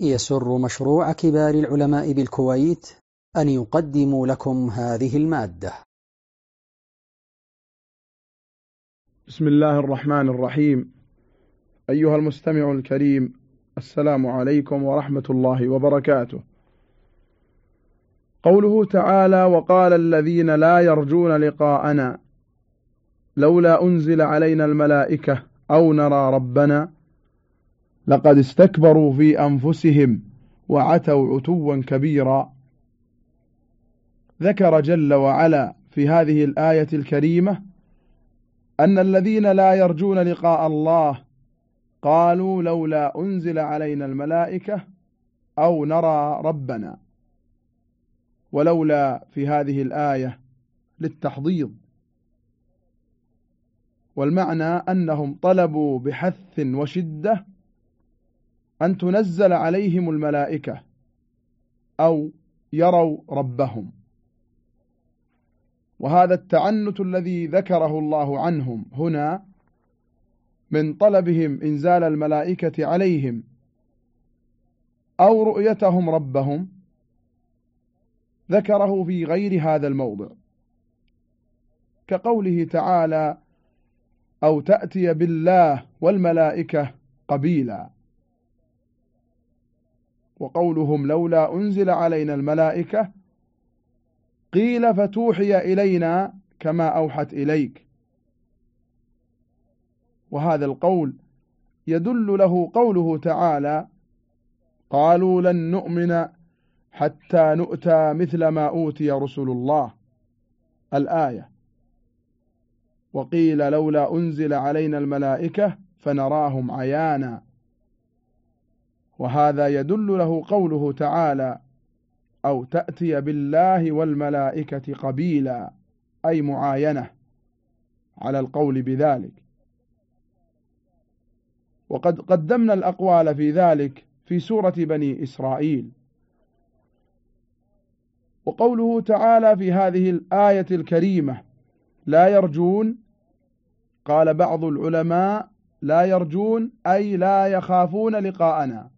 يسر مشروع كبار العلماء بالكويت أن يقدم لكم هذه المادة. بسم الله الرحمن الرحيم. أيها المستمع الكريم السلام عليكم ورحمة الله وبركاته. قوله تعالى وقال الذين لا يرجون لقاءنا لولا أنزل علينا الملائكة أو نرى ربنا لقد استكبروا في أنفسهم وعتوا عتوا كبيرا. ذكر جل وعلا في هذه الآية الكريمة أن الذين لا يرجون لقاء الله قالوا لولا أنزل علينا الملائكة أو نرى ربنا. ولولا في هذه الآية للتحضيض. والمعنى أنهم طلبوا بحث وشدة أن تنزل عليهم الملائكة أو يروا ربهم. وهذا التعنت الذي ذكره الله عنهم هنا من طلبهم إنزال الملائكة عليهم أو رؤيتهم ربهم ذكره في غير هذا الموضع. كقوله تعالى أو تأتي بالله والملائكة قبيلا. وقولهم لولا أنزل علينا الملائكة قيل فتوحي إلينا كما أوحت إليك. وهذا القول يدل له قوله تعالى قالوا لن نؤمن حتى نؤتى مثل ما أوتي رسل الله. الآية وقيل لولا أنزل علينا الملائكة فنراهم عيانا. وهذا يدل له قوله تعالى أو تأتي بالله والملائكة قبيلا أي معاينة على القول بذلك. وقد قدمنا الأقوال في ذلك في سورة بني إسرائيل. وقوله تعالى في هذه الآية الكريمة لا يرجون قال بعض العلماء لا يرجون أي لا يخافون لقاءنا.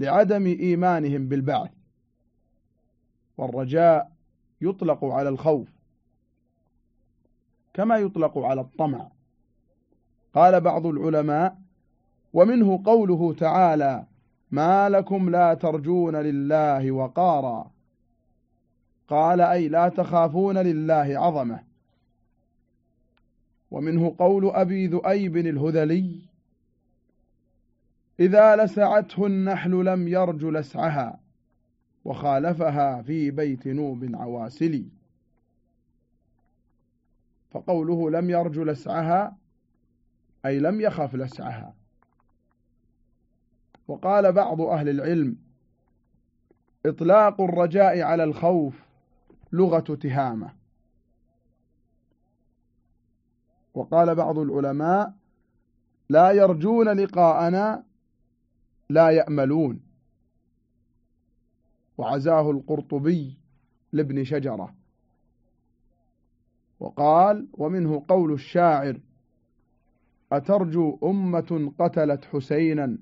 لعدم إيمانهم بالبعث والرجاء يطلق على الخوف كما يطلق على الطمع. قال بعض العلماء ومنه قوله تعالى ما لكم لا ترجون لله وقارا قال أي لا تخافون لله عظمة ومنه قول أبي ذؤيب الهذلي إذا لسعته النحل لم يرج لسعها وخالفها في بيت نوب عواسلي. فقوله لم يرج لسعها أي لم يخف لسعها. وقال بعض أهل العلم إطلاق الرجاء على الخوف لغة تهامة. وقال بعض العلماء لا يرجون لقاءنا لا يأملون. وعزاه القرطبي لابن شجرة. وقال ومنه قول الشاعر أترجو أمة قتلت حسينا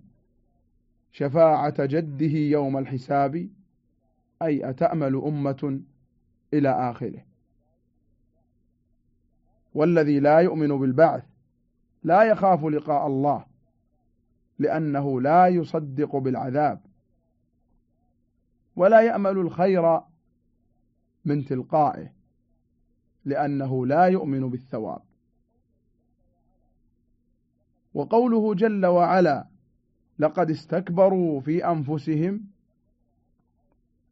شفاعة جده يوم الحساب أي أتأمل أمة إلى آخره. والذي لا يؤمن بالبعث لا يخاف لقاء الله. لأنه لا يصدق بالعذاب ولا يأمل الخير من تلقائه لأنه لا يؤمن بالثواب. وقوله جل وعلا لقد استكبروا في أنفسهم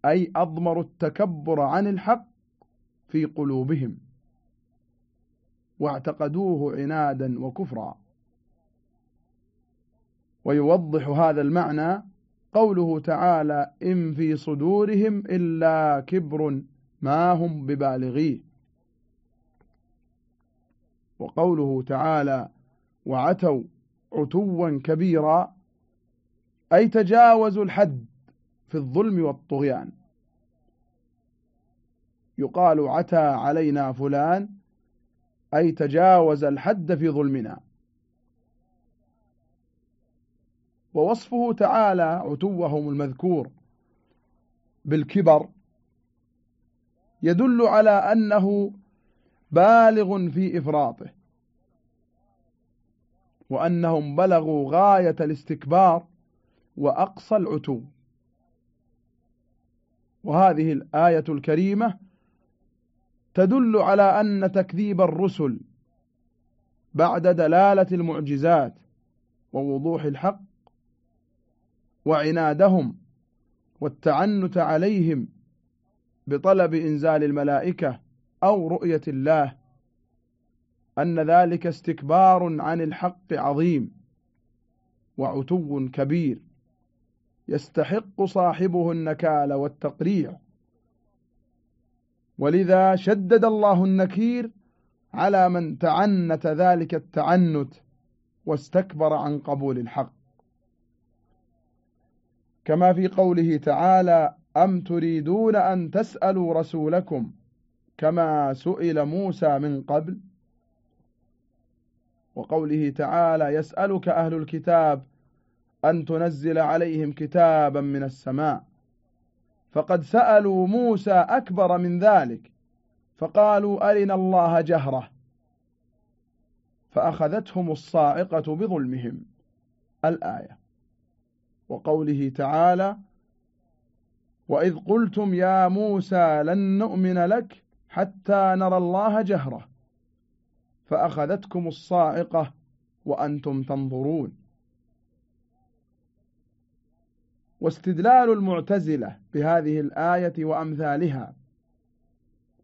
أي أضمروا التكبر عن الحق في قلوبهم واعتقدوه عنادا وكفرا. ويوضح هذا المعنى قوله تعالى إن في صدورهم إلا كبر ما هم ببالغيه. وقوله تعالى وعتوا عتوا كبيرا أي تجاوزوا الحد في الظلم والطغيان. يقال عتى علينا فلان أي تجاوز الحد في ظلمنا. ووصفه تعالى عتوهم المذكور بالكبر يدل على أنه بالغ في إفراطه وأنهم بلغوا غاية الاستكبار وأقصى العتو. وهذه الآية الكريمة تدل على أن تكذيب الرسل بعد دلالة المعجزات ووضوح الحق وعنادهم والتعنت عليهم بطلب إنزال الملائكة أو رؤية الله أن ذلك استكبار عن الحق عظيم وعتو كبير يستحق صاحبه النكال والتقريع. ولذا شدد الله النكير على من تعنت ذلك التعنت واستكبر عن قبول الحق. كما في قوله تعالى أم تريدون أن تسألوا رسولكم كما سئل موسى من قبل؟ وقوله تعالى يسألك أهل الكتاب أن تنزل عليهم كتابا من السماء. فقد سألوا موسى أكبر من ذلك فقالوا أرنا الله جهرة. فأخذتهم الصائقة بظلمهم. الآية. وقوله تعالى وإذ قلتم يا موسى لن نؤمن لك حتى نرى الله جهرة فأخذتكم الصائقة وأنتم تنظرون واستدلال المعتزلة بهذه الآية وأمثالها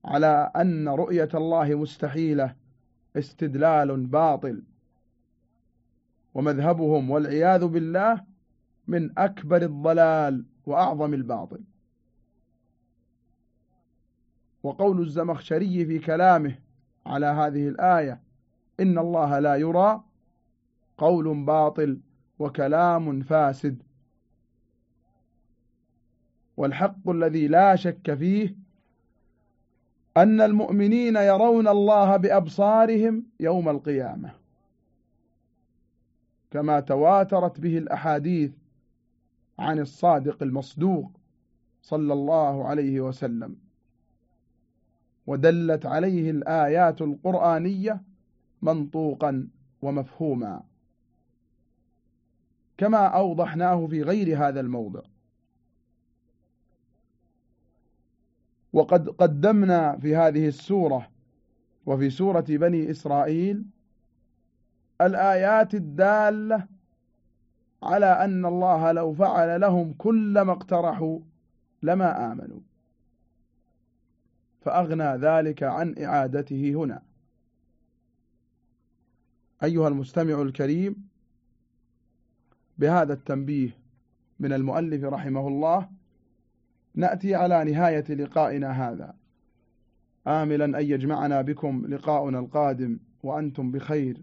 على أن رؤية الله مستحيلة استدلال باطل ومذهبهم والعياذ بالله من أكبر الضلال وأعظم الباطل. وقول الزمخشري في كلامه على هذه الآية إن الله لا يرى قول باطل وكلام فاسد. والحق الذي لا شك فيه أن المؤمنين يرون الله بأبصارهم يوم القيامة. كما تواترت به الأحاديث عن الصادق المصدوق صلى الله عليه وسلم. ودلت عليه الآيات القرآنية منطوقا ومفهوما. كما أوضحناه في غير هذا الموضع. وقد قدمنا في هذه السورة وفي سورة بني إسرائيل الآيات الدالة على أن الله لو فعل لهم كل ما اقترحوا لما آمنوا. فأغنى ذلك عن إعادته هنا. أيها المستمع الكريم بهذا التنبيه من المؤلف رحمه الله نأتي على نهاية لقائنا هذا. آملا أن يجمعنا بكم لقاؤنا القادم وأنتم بخير.